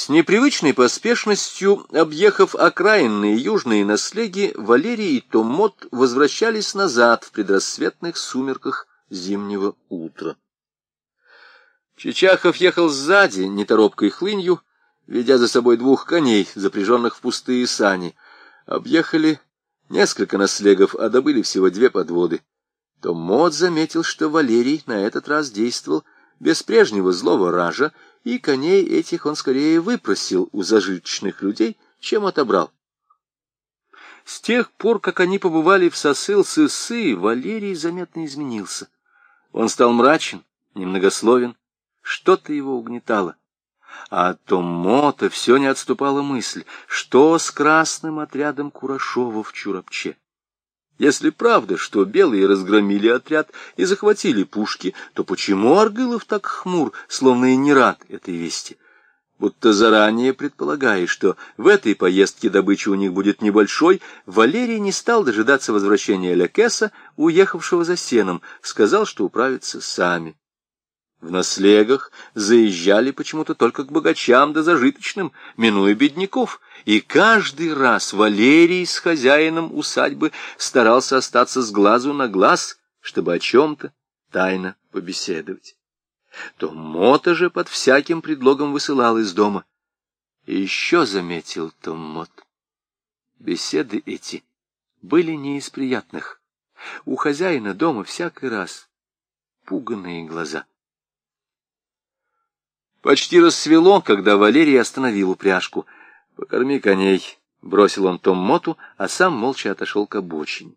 С непривычной поспешностью, объехав окраинные южные наслеги, Валерий и Томот возвращались назад в предрассветных сумерках зимнего утра. Чичахов ехал сзади, неторопкой хлынью, ведя за собой двух коней, запряженных в пустые сани. Объехали несколько наслегов, а добыли всего две подводы. Томот заметил, что Валерий на этот раз действовал без прежнего злого ража, и коней этих он скорее выпросил у зажиточных людей, чем отобрал. С тех пор, как они побывали в сосыл Сысы, Валерий заметно изменился. Он стал мрачен, немногословен, что-то его угнетало. А от Томота все не отступала мысль, что с красным отрядом Курашова в Чурапче. Если правда, что белые разгромили отряд и захватили пушки, то почему Аргылов так хмур, словно и не рад этой вести? Будто заранее предполагая, что в этой поездке добыча у них будет небольшой, Валерий не стал дожидаться возвращения Лекеса, уехавшего за сеном, сказал, что управятся сами. В наслегах заезжали почему-то только к богачам да зажиточным, минуя бедняков, и каждый раз Валерий с хозяином усадьбы старался остаться с глазу на глаз, чтобы о чем-то тайно побеседовать. То Мота же под всяким предлогом высылал из дома. И еще заметил Том Мот. Беседы эти были не из приятных. У хозяина дома всякий раз пуганные глаза. Почти рассвело, когда Валерий остановил упряжку. «Покорми коней», — бросил он Том Моту, а сам молча отошел к обочине.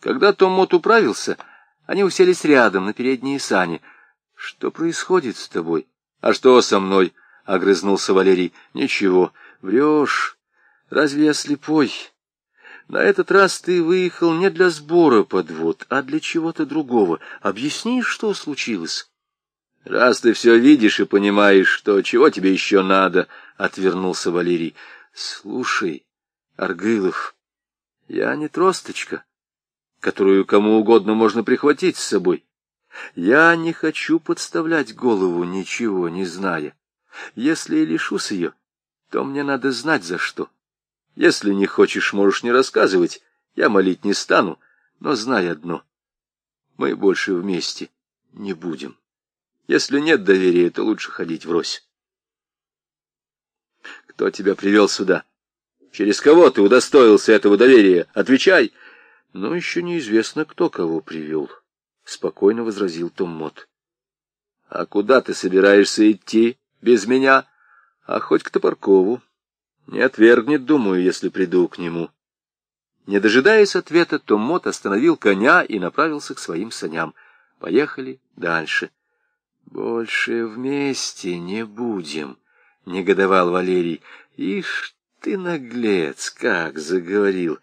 Когда Том Мот управился, они уселись рядом на передние сани. «Что происходит с тобой?» «А что со мной?» — огрызнулся Валерий. «Ничего, врешь. Разве я слепой?» На этот раз ты выехал не для сбора подвод, а для чего-то другого. Объясни, что случилось. — Раз ты все видишь и понимаешь, что чего тебе еще надо, — отвернулся Валерий. — Слушай, Аргылов, я не тросточка, которую кому угодно можно прихватить с собой. Я не хочу подставлять голову, ничего не зная. Если и лишусь ее, то мне надо знать за что. Если не хочешь, можешь не рассказывать, я молить не стану, но знай одно — мы больше вместе не будем. Если нет доверия, то лучше ходить врозь. Кто тебя привел сюда? Через кого ты удостоился этого доверия? Отвечай. Ну, еще неизвестно, кто кого привел, — спокойно возразил Том Мот. А куда ты собираешься идти без меня? А хоть к Топоркову. Не отвергнет, думаю, если приду к нему. Не дожидаясь ответа, Том Мот остановил коня и направился к своим саням. Поехали дальше. — «Больше вместе не будем», — негодовал Валерий. «Ишь ты, наглец, как заговорил!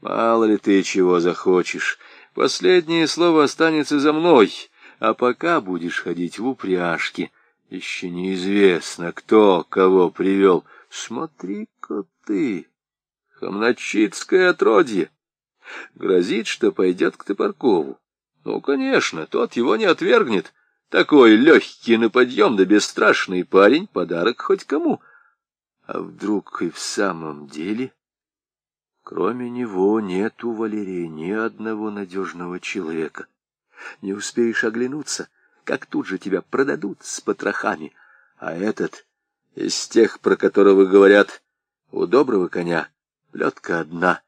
Мало ли ты чего захочешь. Последнее слово останется за мной, а пока будешь ходить в упряжке. Еще неизвестно, кто кого привел. Смотри-ка ты, хамначитское отродье! Грозит, что пойдет к Топоркову. Ну, конечно, тот его не отвергнет». Такой легкий на подъем да бесстрашный парень — подарок хоть кому. А вдруг и в самом деле... Кроме него нет у Валерия ни одного надежного человека. Не успеешь оглянуться, как тут же тебя продадут с потрохами. А этот, из тех, про которого говорят, у доброго коня ледка одна,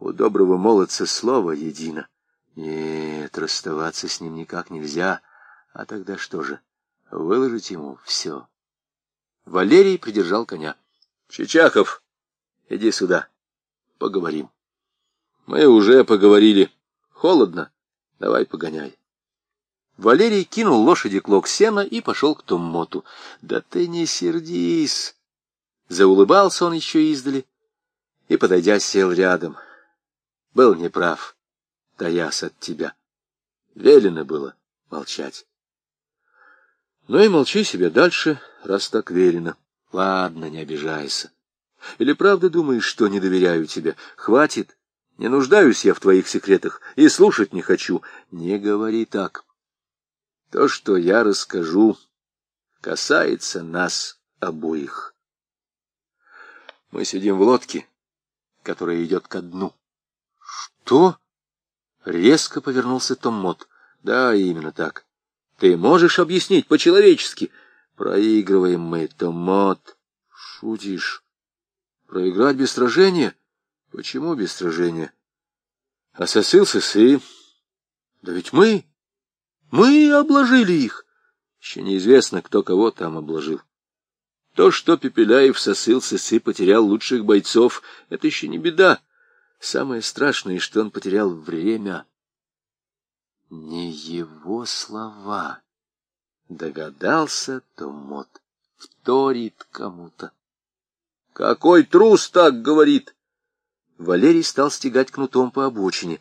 у доброго молодца слово едино. Нет, расставаться с ним никак нельзя — а тогда что же? Выложить ему все. Валерий придержал коня. Чичахов, иди сюда. Поговорим. Мы уже поговорили. Холодно. Давай погоняй. Валерий кинул лошади клок сена и пошел к Томмоту. Да ты не сердись. Заулыбался он еще издали и, подойдя, сел рядом. Был неправ, таясь от тебя. Велено было молчать. Ну и молчи себе дальше, раз так верено. Ладно, не обижайся. Или правда думаешь, что не доверяю тебе? Хватит. Не нуждаюсь я в твоих секретах и слушать не хочу. Не говори так. То, что я расскажу, касается нас обоих. Мы сидим в лодке, которая идет ко дну. Что? Резко повернулся Том Мот. Да, именно так. Ты можешь объяснить по-человечески? Проигрываем мы, Том Мот. Шутишь? Проиграть без сражения? Почему без сражения? Сосыл сысы. Да ведь мы... Мы обложили их. Еще неизвестно, кто кого там обложил. То, что Пепеляев сосыл сысы, потерял лучших бойцов, это еще не беда. Самое страшное, что он потерял время. Не его слова. Догадался Томот. Вторит кому-то. Какой трус так говорит? Валерий стал стегать кнутом по обочине.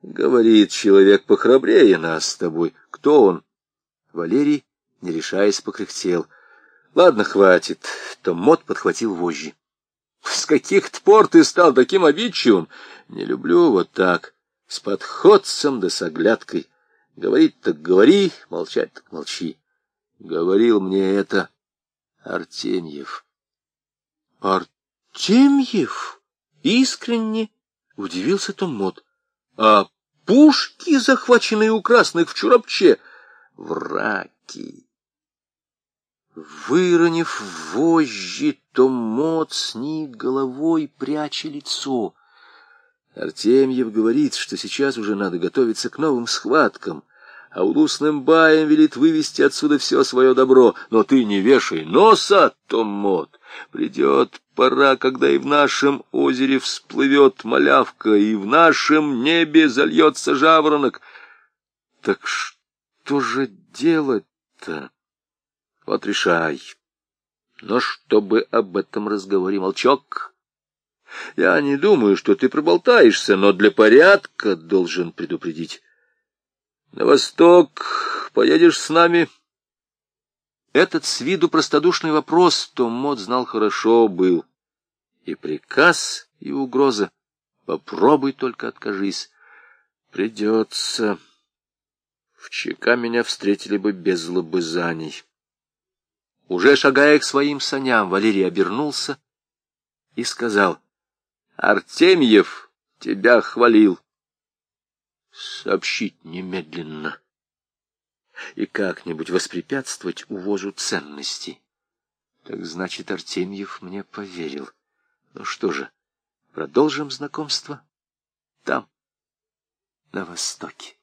Говорит человек похрабрее нас с тобой. Кто он? Валерий, не решаясь, покряхтел. Ладно, хватит. Том Мот подхватил вожжи. С каких-то пор ты стал таким обидчивым? Не люблю вот так, с подходцем да с оглядкой. Говорить так говори, молчать так молчи. Говорил мне это Артемьев. Артемьев? Искренне удивился Том Мот. А пушки, захваченные у красных в Чурапче, враки. Выронив вожжи, Том Мот сник головой, пряча лицо. Артемьев говорит, что сейчас уже надо готовиться к новым схваткам, а улусным баем велит вывести отсюда все свое добро. Но ты не вешай носа, Том Мот. Придет пора, когда и в нашем озере всплывет малявка, и в нашем небе зальется жаворонок. Так что же делать-то? Вот решай. Но чтобы об этом разговоре молчок, я не думаю, что ты проболтаешься, но для порядка должен предупредить. На восток поедешь с нами? Этот с виду простодушный вопрос Том Мот знал хорошо был. И приказ, и угроза. Попробуй только откажись. Придется. В ЧК меня встретили бы без лобызаний. Уже шагая к своим саням, Валерий обернулся и сказал, «Артемьев тебя хвалил. Сообщить немедленно и как-нибудь воспрепятствовать увозу ценностей. Так значит, Артемьев мне поверил. Ну что же, продолжим знакомство там, на востоке.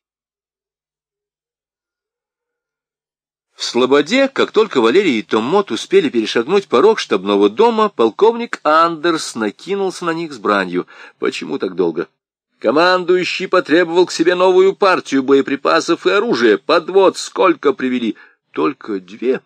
В Слободе, как только Валерий и Томмот успели перешагнуть порог штабного дома, полковник Андерс накинулся на них с бранью. Почему так долго? Командующий потребовал к себе новую партию боеприпасов и оружия. Подвод сколько привели? Только две.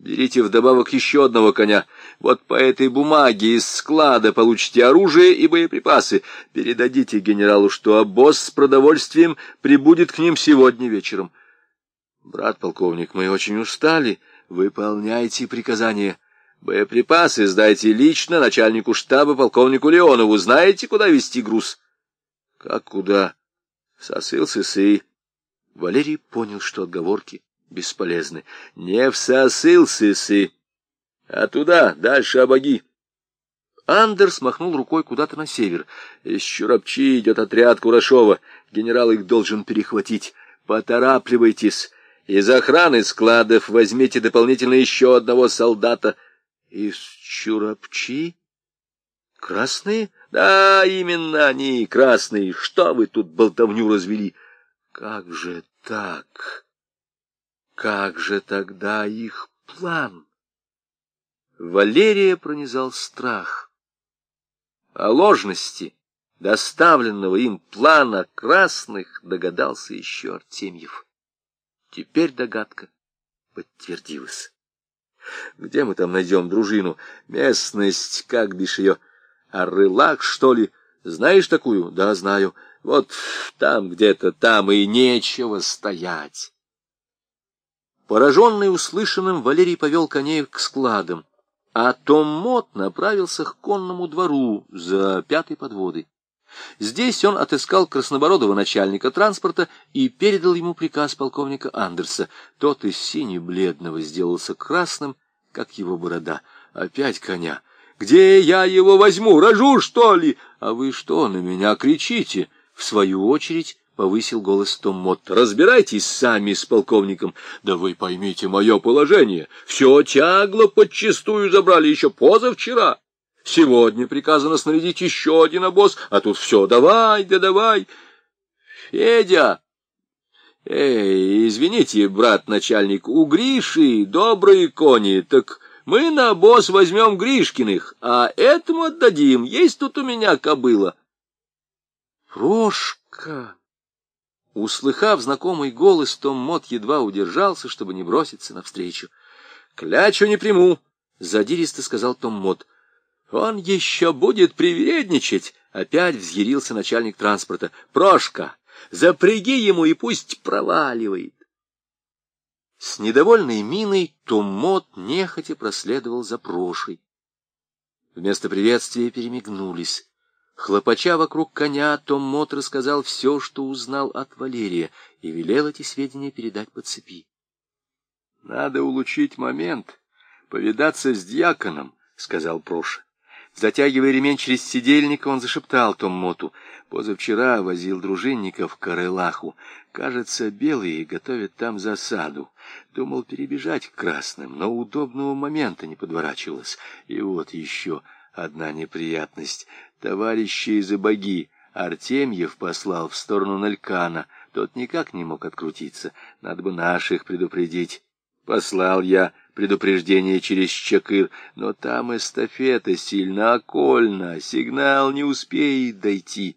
Берите вдобавок еще одного коня. Вот по этой бумаге из склада получите оружие и боеприпасы. Передадите генералу, что обоз с продовольствием прибудет к ним сегодня вечером. Брат полковник, мы очень устали. Выполняйте приказания. Боеприпасы сдайте лично начальнику штаба полковнику Леонову. Знаете, куда везти груз? Как куда? Сосыл сысы. Валерий понял, что отговорки бесполезны. Не всосыл сысы, а туда, дальше обоги. Андерс махнул рукой куда-то на север. Из Чурапчи идет отряд Курашова. Генерал их должен перехватить. Поторапливайтесь. Из охраны складов возьмите дополнительно еще одного солдата. Из Чурапчи? Красные? Да, именно они, красные. Что вы тут болтовню развели? Как же так? Как же тогда их план? Валерия пронизал страх. О ложности доставленного им плана красных догадался еще Артемьев. Теперь догадка подтвердилась. Где мы там найдем дружину? Местность, как бишь ее? Арылак, что ли? Знаешь такую? Да, знаю. Вот там где-то, там и нечего стоять. Пораженный услышанным, Валерий повел коней к складам, а Том Мот направился к конному двору за пятой подводой. Здесь он отыскал краснобородого начальника транспорта и передал ему приказ полковника Андерса. Тот из сине-бледного сделался красным, как его борода. Опять коня. Где я его возьму? Рожу, что ли? А вы что на меня кричите? В свою очередь повысил голос Том Мот. Разбирайтесь сами с полковником. Да вы поймите мое положение. Все тягло подчистую забрали еще позавчера. Сегодня приказано снарядить еще один обоз, а тут все давай, да давай. Федя! Эй, извините, брат начальник, у Гриши добрые кони, так мы на обоз возьмем Гришкиных, а этому отдадим, есть тут у меня кобыла. Прошка! Услыхав знакомый голос, Том Мот едва удержался, чтобы не броситься навстречу. — Клячу не приму, — задиристо сказал Том Мот. — Он еще будет привередничать, — опять взъярился начальник транспорта. — Прошка, запряги ему и пусть проваливает. С недовольной миной Том Мот нехотя проследовал за Прошей. Вместо приветствия перемигнулись. Хлопача вокруг коня, Том Мот рассказал все, что узнал от Валерия, и велел эти сведения передать по цепи. — Надо улучшить момент, повидаться с дьяконом, — сказал Проша. Затягивая ремень через сидельника, он зашептал Том Моту. Позавчера возил дружинников к Карелаху. Кажется, белые готовят там засаду. Думал перебежать к красным, но удобного момента не подворачивалось. И вот еще одна неприятность. Товарищи из Ибаги Артемьев послал в сторону Налькана. Тот никак не мог открутиться. Надо бы наших предупредить. Послал я предупреждение через Чакыр, но там эстафета сильно окольна, сигнал не успеет дойти.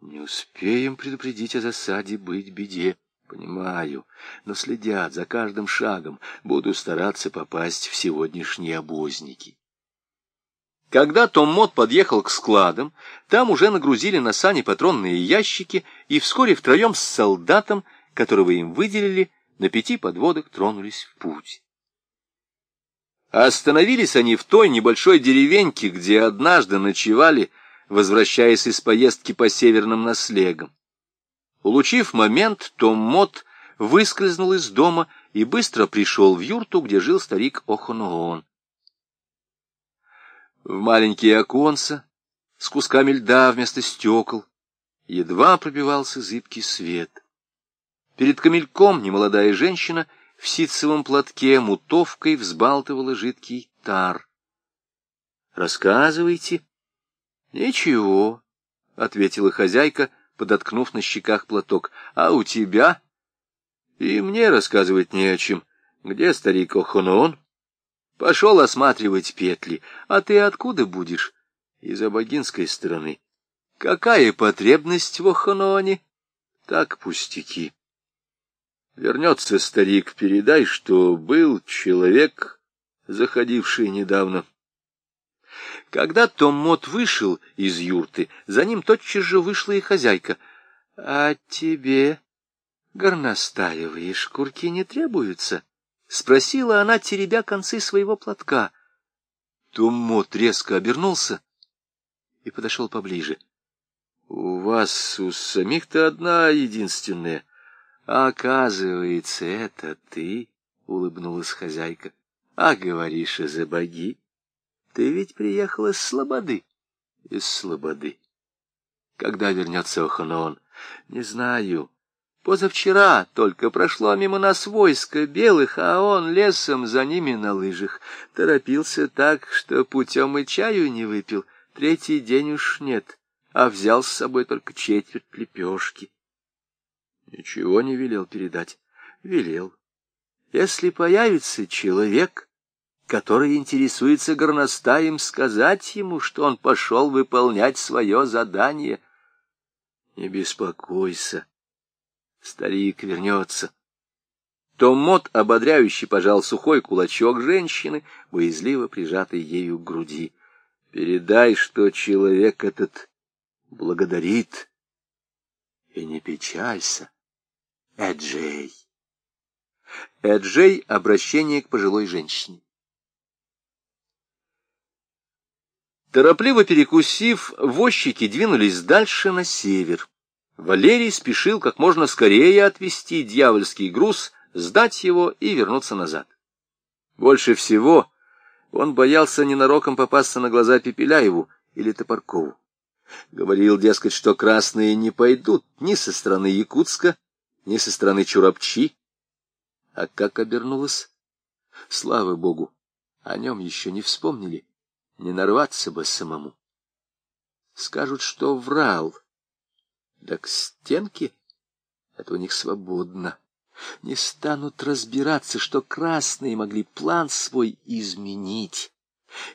Не успеем предупредить о засаде быть беде. Понимаю, но следят за каждым шагом. Буду стараться попасть в сегодняшние обозники. Когда Том Мот подъехал к складам, там уже нагрузили на сани патронные ящики, и вскоре втроем с солдатом, которого им выделили, на пяти подводах тронулись в путь. Остановились они в той небольшой деревеньке, где однажды ночевали, возвращаясь из поездки по северным наслегам. Улучив момент, Том Мот выскользнул из дома и быстро пришел в юрту, где жил старик Охоноон. В маленькие оконца с кусками льда вместо стекол едва пробивался зыбкий свет. Перед камельком немолодая женщина в ситцевом платке мутовкой взбалтывала жидкий тар. «Рассказывайте». «Ничего», — ответила хозяйка, подоткнув на щеках платок. «А у тебя?» «И мне рассказывать не о чем. Где старик Охонон?» Пошел осматривать петли. А ты откуда будешь? Из абагинской стороны. Какая потребность в Оханоне? Так пустяки. Вернется старик, передай, что был человек, заходивший недавно. Когда Том Мот вышел из юрты, за ним тотчас же вышла и хозяйка. — А тебе горностаевые шкурки не требуются? —— спросила она, теребя концы своего платка. Туммот резко обернулся и подошел поближе. — У вас у самих-то одна единственная. — Оказывается, это ты, — улыбнулась хозяйка. — А говоришь, из-за боги. Ты ведь приехала из Слободы. — Из Слободы. Когда вернется Оханон? — Не знаю. Позавчера только прошло мимо нас войско белых, а он лесом за ними на лыжах. Торопился так, что путем и чаю не выпил. Третий день уж нет, а взял с собой только четверть лепешки. Ничего не велел передать. Велел. Если появится человек, который интересуется горностаем, сказать ему, что он пошел выполнять свое задание. Не беспокойся Старик вернется. Том Мот ободряюще пожал сухой кулачок женщины, боязливо прижатой ею к груди. Передай, что человек этот благодарит. И не печалься, Эджей. Эджей — обращение к пожилой женщине. Торопливо перекусив, возчики двинулись дальше на север. Валерий спешил как можно скорее отвезти дьявольский груз, сдать его и вернуться назад. Больше всего он боялся ненароком попасться на глаза Пепеляеву или Топоркову. Говорил, дескать, что красные не пойдут ни со стороны Якутска, ни со стороны Чурапчи. А как обернулось? Слава богу, о нем еще не вспомнили. Не нарваться бы самому. Скажут, что врал. Да к стенке это у них свободно. Не станут разбираться, что красные могли план свой изменить.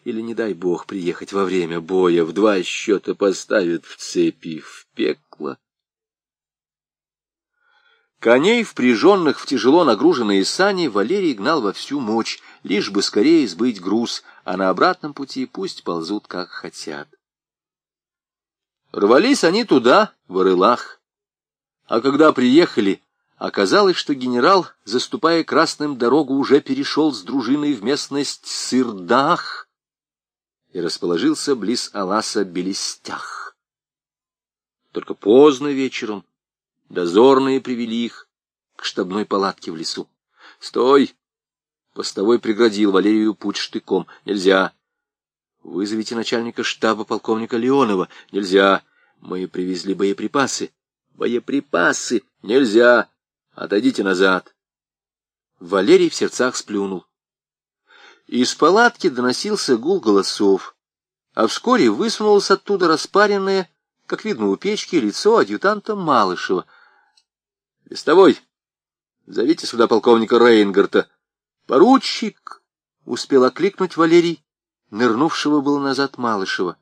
Или, не дай бог, приехать во время боя, в два счета поставят в цепи в пекло. Коней, впряженных в тяжело нагруженные сани, Валерий гнал во всю мощь, лишь бы скорее сбыть груз, а на обратном пути пусть ползут, как хотят. Рвались они туда, в Орылах. А когда приехали, оказалось, что генерал, заступая красным дорогу, уже перешел с дружиной в местность Сырдах и расположился близ Аласа Белестях. Только поздно вечером дозорные привели их к штабной палатке в лесу. «Стой!» Постовой преградил Валерию путь штыком. «Нельзя!» «Вызовите начальника штаба полковника Леонова». «Нельзя!» «Мы привезли боеприпасы». «Боеприпасы! Нельзя! Отойдите назад!» Валерий в сердцах сплюнул. Из палатки доносился гул голосов, а вскоре высунулось оттуда распаренное, как видно у печки, лицо адъютанта Малышева. — Вестовой, зовите сюда полковника Рейнгарта. — Поручик! — успел окликнуть Валерий, нырнувшего было назад Малышева.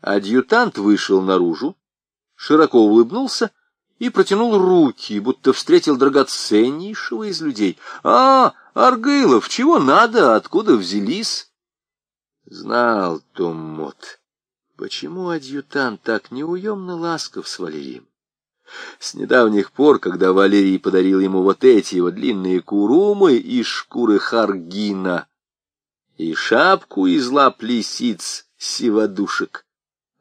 Адъютант вышел наружу, широко улыбнулся и протянул руки, будто встретил драгоценнейшего из людей. «А, Аргылов, чего надо? Откуда взялись?» Знал Том Мот, почему адъютант так неуемно ласков с Валерием. С недавних пор, когда Валерий подарил ему вот эти его длинные курумы из шкуры харгина и шапку из лап лисиц сиводушек,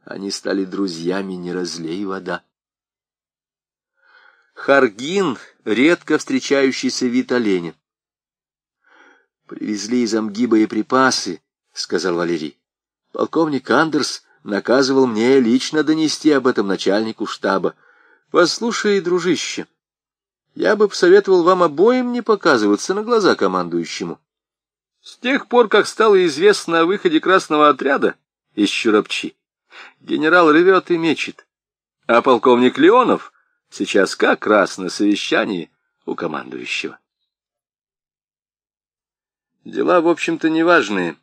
они стали друзьями не разлей вода. Харгин — редко встречающийся вид оленя. «Привезли из Амги боеприпасы», — сказал Валерий. «Полковник Андерс наказывал мне лично донести об этом начальнику штаба. Послушай, дружище, я бы посоветовал вам обоим не показываться на глаза командующему. С тех пор, как стало известно о выходе красного отряда из Чурапчи, генерал ревет и мечет, а полковник Леонов Сейчас как раз на совещании у командующего. Дела, в общем-то, неважные.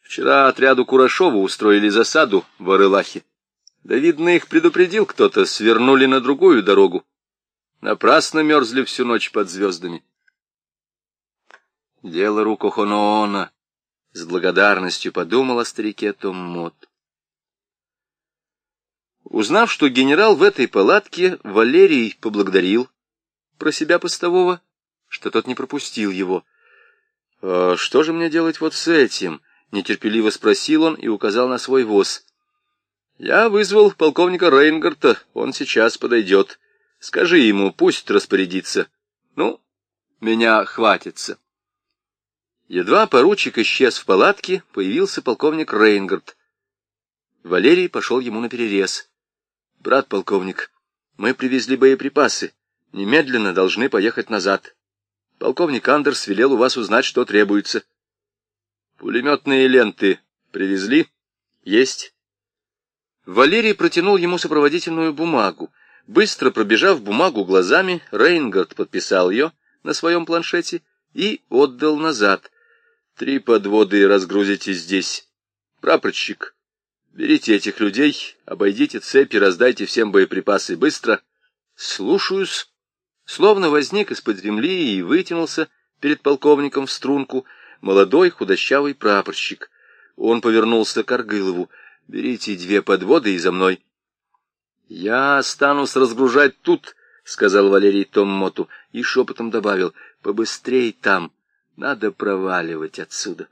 Вчера отряду Курашова устроили засаду в Арылахе. Да, видно, их предупредил кто-то, свернули на другую дорогу. Напрасно мерзли всю ночь под звездами. Дело рук Охоноона. С благодарностью подумал о старике Том Мот. Узнав, что генерал в этой палатке, Валерий поблагодарил про себя постового, что тот не пропустил его. «А что же мне делать вот с этим?» — нетерпеливо спросил он и указал на свой воз. «Я вызвал полковника Рейнгарта, он сейчас подойдет. Скажи ему, пусть распорядится. Ну, меня хватится». Едва поручик исчез в палатке, появился полковник Рейнгард. Валерий пошел ему на перерез. Брат полковник, мы привезли боеприпасы. Немедленно должны поехать назад. Полковник Андерс велел у вас узнать, что требуется. Пулеметные ленты привезли? Есть. Валерий протянул ему сопроводительную бумагу. Быстро пробежав бумагу глазами, Рейнгард подписал ее на своем планшете и отдал назад. Три подводы разгрузите здесь. Прапорщик, Берите этих людей, обойдите цепи, раздайте всем боеприпасы быстро. Слушаюсь. Словно возник из-под земли и вытянулся перед полковником в струнку молодой худощавый прапорщик. Он повернулся к Аргылову. «Берите две подводы и за мной». «Я останусь разгружать тут», — сказал Валерий Томмоту и шепотом добавил. «Побыстрей там, надо проваливать отсюда».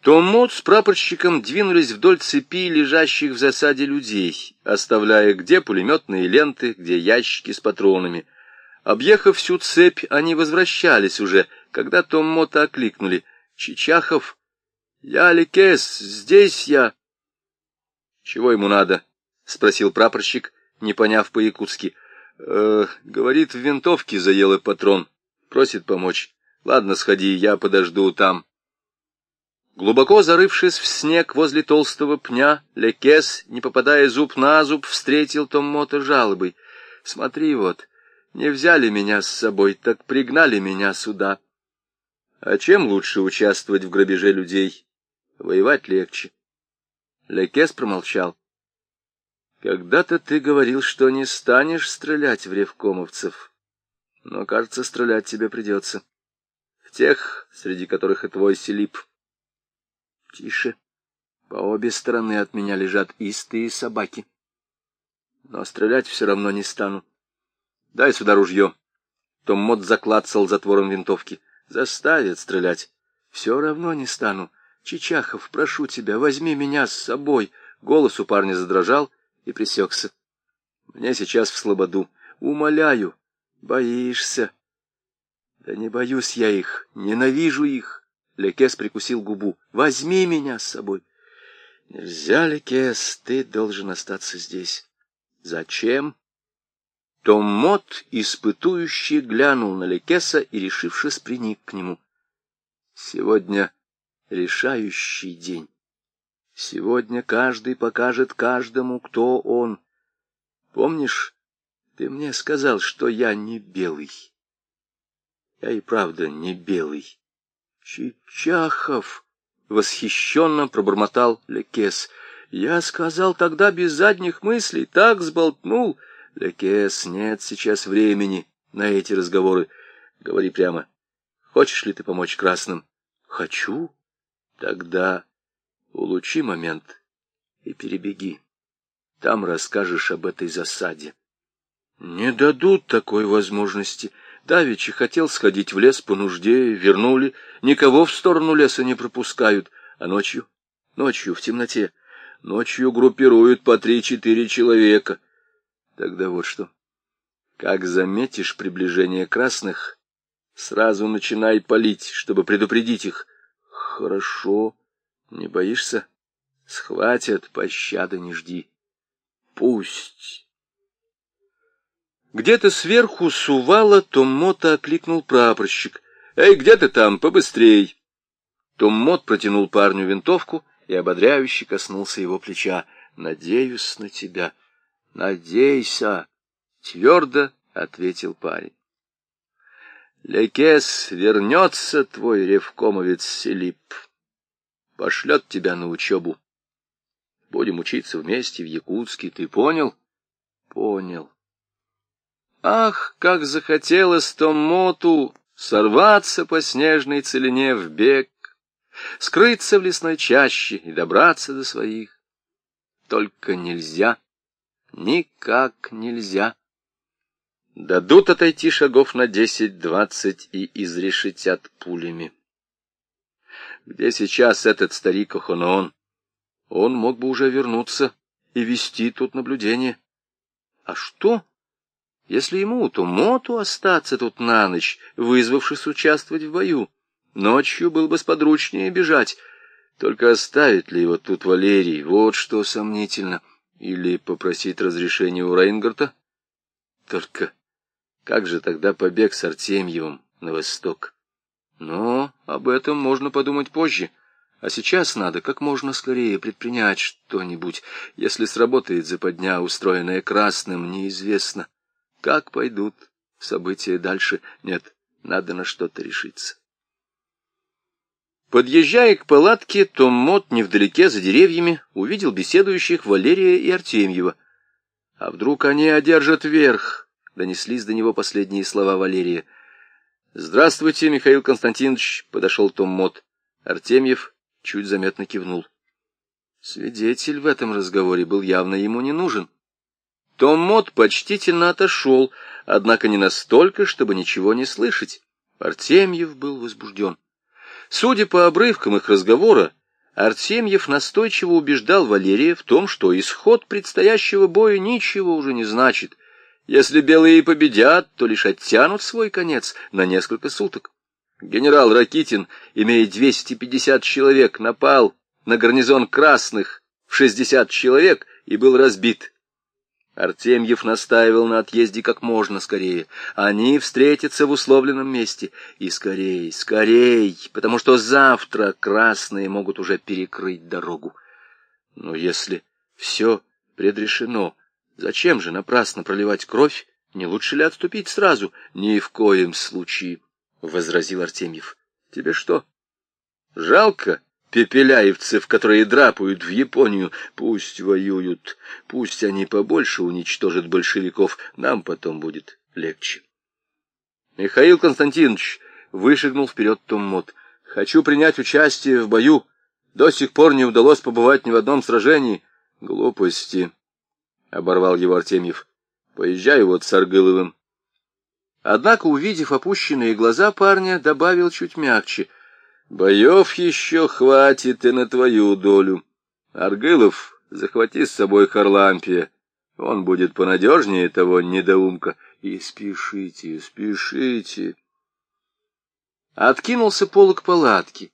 Томмот с прапорщиком двинулись вдоль цепи лежащих в засаде людей, оставляя где пулеметные ленты, где ящики с патронами. Объехав всю цепь, они возвращались уже когда Том Мота окликнули. «Чичахов! Я Ликес! Здесь я!» «Чего ему надо?» — спросил прапорщик, не поняв по-якутски. «Э, говорит, в винтовке заело патрон. Просит помочь. Ладно, сходи, я подожду там». Глубоко зарывшись в снег возле толстого пня, Лекес, не попадая зуб на зуб, встретил Томмота жалобой. «Смотри вот, не взяли меня с собой, так пригнали меня сюда». «А чем лучше участвовать в грабеже людей? Воевать легче». Лекес промолчал. «Когда-то ты говорил, что не станешь стрелять в ревкомовцев, но, кажется, стрелять тебе придется. В тех, среди которых и твой Селип». Тише. По обе стороны от меня лежат истые собаки. Но стрелять все равно не стану. Дай сюда ружье. Том Мот заклацал затвором винтовки. Заставит стрелять. Все равно не стану. Чичахов, прошу тебя, возьми меня с собой. Голос у парня задрожал и присекся. Мне сейчас в слободу. Умоляю. Боишься? Да не боюсь я их, ненавижу их. Лекес прикусил губу. «Возьми меня с собой!» «Нельзя, Лекес, ты должен остаться здесь». «Зачем?» Том Мот, испытующий, глянул на Лекеса и, решившись, приник к нему. «Сегодня решающий день. Сегодня каждый покажет каждому, кто он. Помнишь, ты мне сказал, что я не белый. Я и правда не белый. Чичахов! Восхищенно пробормотал Лекес. Я сказал тогда без задних мыслей, так сболтнул. Лекес, нет сейчас времени на эти разговоры. Говори прямо. Хочешь ли ты помочь красным? Хочу. Тогда улучи момент и перебеги. Там расскажешь об этой засаде. Не дадут такой возможности. Давичи хотел сходить в лес по нужде, вернули. Никого в сторону леса не пропускают. А ночью? Ночью, в темноте. Ночью группируют по три-четыре человека. Тогда вот что. Как заметишь приближение красных, сразу начинай палить, чтобы предупредить их. Хорошо. Не боишься? Схватят, пощады не жди. Пусть. Где-то сверху сувала Томмота окликнул прапорщик. «Эй, где ты там? Побыстрей!» Томмот протянул парню винтовку и ободряюще коснулся его плеча. «Надеюсь на тебя». «Надейся!» — твердо ответил парень. «Лекес, вернется твой ревкомовец Селип. Пошлет тебя на учебу. Будем учиться вместе в Якутске, ты понял?» «Понял». Ах, как захотелось Томоту сорваться по снежной целине в бег, скрыться в лесной чаще и добраться до своих. Только нельзя, никак нельзя. Дадут отойти шагов на десять-двадцать и изрешетят пулями. Где сейчас этот старик Охоноон? Он мог бы уже вернуться и вести тут наблюдение. А что? Если ему, то Моту остаться тут на ночь, вызвавшись участвовать в бою. Ночью был бы сподручнее бежать. Только оставит ли его тут Валерий, вот что сомнительно. Или попросить разрешения у Рейнгарта? Только как же тогда побег с Артемьевым на восток? Но об этом можно подумать позже. А сейчас надо как можно скорее предпринять что-нибудь. Если сработает западня, устроенная красным, неизвестно. Как пойдут события дальше? Нет, надо на что-то решиться. Подъезжая к палатке, Том Мот невдалеке за деревьями увидел беседующих Валерия и Артемьева. А вдруг они одержат верх? Донеслись до него последние слова Валерия. «Здравствуйте, Михаил Константинович», — подошел Том Мот. Артемьев чуть заметно кивнул. Свидетель в этом разговоре был явно ему не нужен. Том Мот почтительно отошел, однако не настолько, чтобы ничего не слышать. Артемьев был возбужден. Судя по обрывкам их разговора, Артемьев настойчиво убеждал Валерия в том, что исход предстоящего боя ничего уже не значит. Если белые победят, то лишь оттянут свой конец на несколько суток. Генерал Ракитин, имея 250 человек, напал на гарнизон красных в 60 человек и был разбит. Артемьев настаивал на отъезде как можно скорее. Они встретятся в условленном месте. И скорей, скорей, потому что завтра красные могут уже перекрыть дорогу. Но если все предрешено, зачем же напрасно проливать кровь? Не лучше ли отступить сразу? Ни в коем случае, — возразил Артемьев. Тебе что, жалко пепеляевцев, которые драпают в Японию, пусть воюют, пусть они побольше уничтожат большевиков, нам потом будет легче. Михаил Константинович вышагнул вперед Томмот. Хочу принять участие в бою. До сих пор не удалось побывать ни в одном сражении. Глупости, — оборвал его Артемьев. Поезжай вот с Аргыловым. Однако, увидев опущенные глаза парня, добавил чуть мягче — Боев еще хватит и на твою долю. Аргылов, захвати с собой Харлампия. Он будет понадежнее того недоумка. И спешите, спешите. Откинулся полок палатки,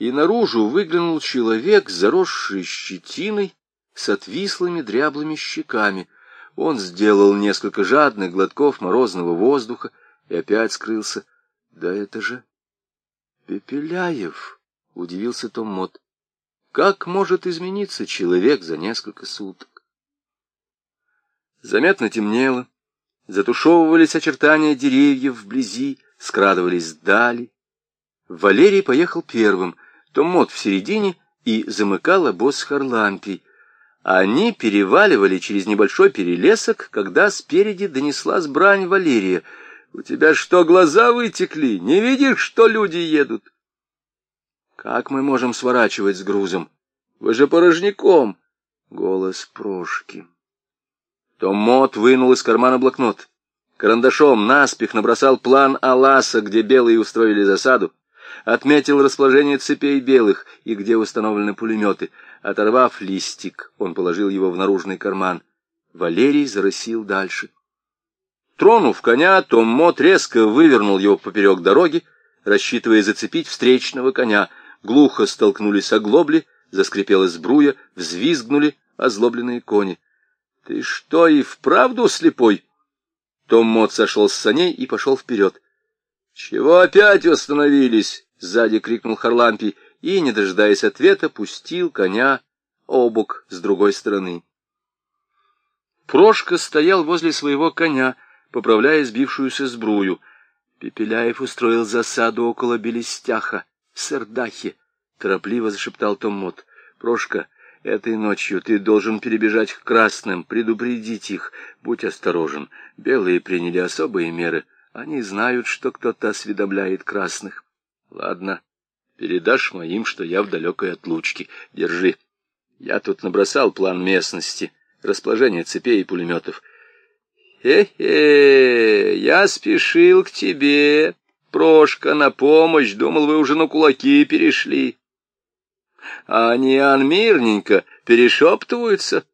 и наружу выглянул человек, заросший щетиной, с отвислыми дряблыми щеками. Он сделал несколько жадных глотков морозного воздуха и опять скрылся. Да это же Пепеляев, — удивился Том Мот. Как может измениться человек за несколько суток? Заметно темнело, затушевывались очертания деревьев вблизи, скрадывались дали. Валерий поехал первым, Том Мот в середине и замыкал обоз Харлампий. Они переваливали через небольшой перелесок, когда спереди донеслась брань Валерия — у тебя что, глаза вытекли? Не видишь, что люди едут? Как мы можем сворачивать с грузом? Вы же порожняком. Голос Прошки. Том Мот вынул из кармана блокнот. Карандашом наспех набросал план Аласа, где белые устроили засаду. Отметил расположение цепей белых и где установлены пулеметы. Оторвав листик, он положил его в наружный карман. Валерий зарысил дальше. Тронув коня, Том Мот резко вывернул его поперек дороги, рассчитывая зацепить встречного коня. Глухо столкнулись оглобли, заскрипела сбруя, взвизгнули озлобленные кони. — Ты что, и вправду слепой? Том Мот сошел с саней и пошел вперед. — Чего опять остановились? — сзади крикнул Харлампий и, не дожидаясь ответа, пустил коня обок с другой стороны. Прошка стоял возле своего коня — поправляя сбившуюся сбрую. Пепеляев устроил засаду около Белестяха, Сердахи, торопливо зашептал Том Мот. Прошка, этой ночью ты должен перебежать к красным, предупредить их. Будь осторожен. Белые приняли особые меры. Они знают, что кто-то осведомляет красных. Ладно, передашь моим, что я в далекой отлучке. Держи. Я тут набросал план местности, расположение цепей и пулеметов. «Хе-хе, я спешил к тебе, Прошка, на помощь, думал, вы уже на кулаки перешли». А они мирненько перешептываются.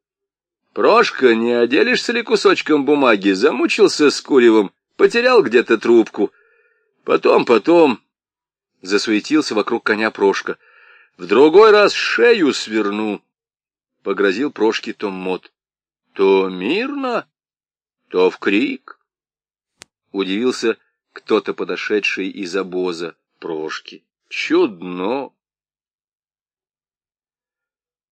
Прошка, не оделишься ли кусочком бумаги, замучился с куревом, потерял где-то трубку. Потом, потом, засуетился вокруг коня Прошка. В другой раз шею сверну, — погрозил Прошке Том Мот. То мирно? то в крик. Удивился кто-то подошедший из обоза Прошки. Чудно!